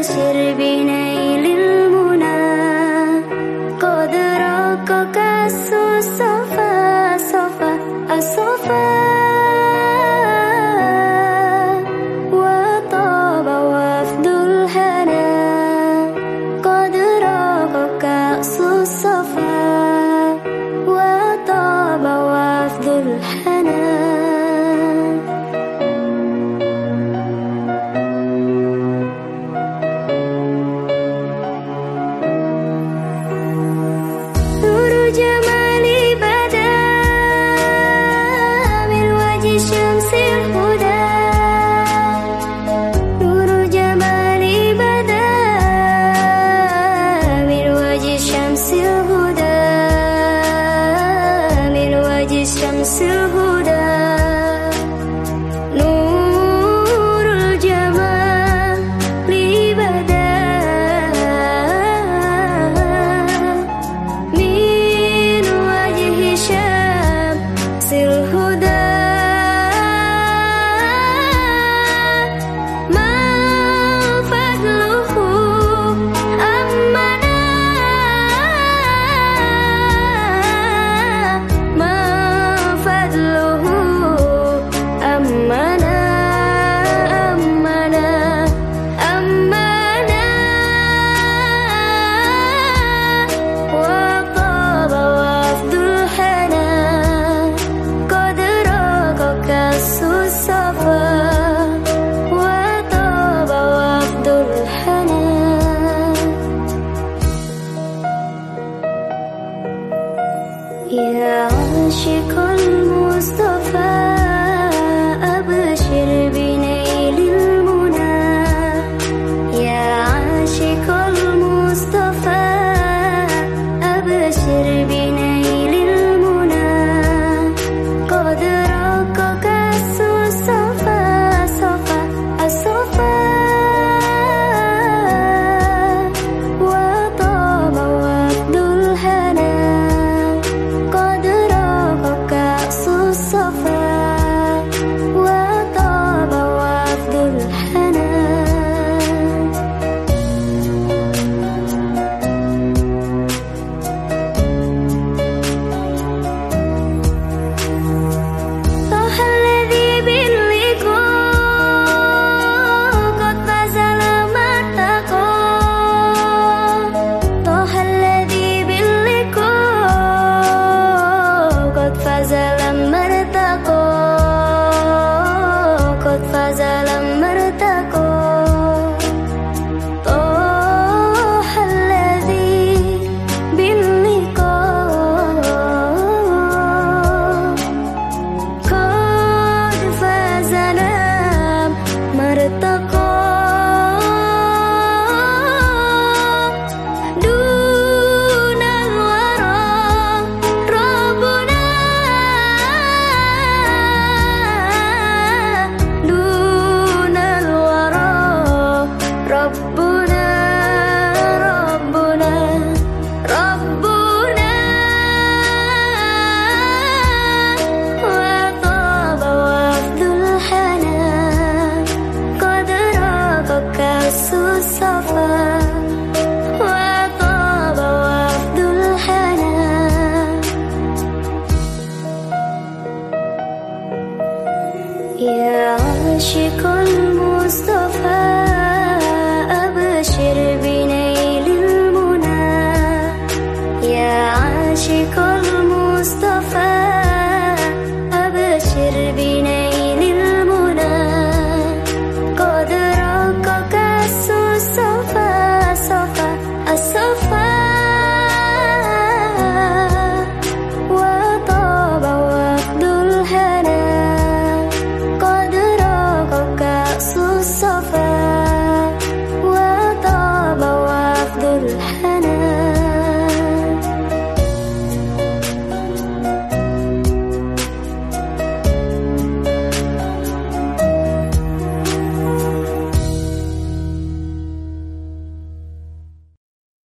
وبشر بنيل المنى. قد رقك السوء Yeah, Ya aşıkın Mustafa 虚空 so far.